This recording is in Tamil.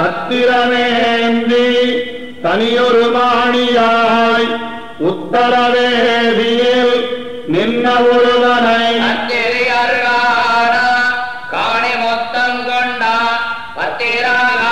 சத்திரமேந்தி தனியொரு மாணியாய் உத்தரவேதியில் நின்ன ஒருவனை. காணி மொத்தம் கொண்டான் பத்திராக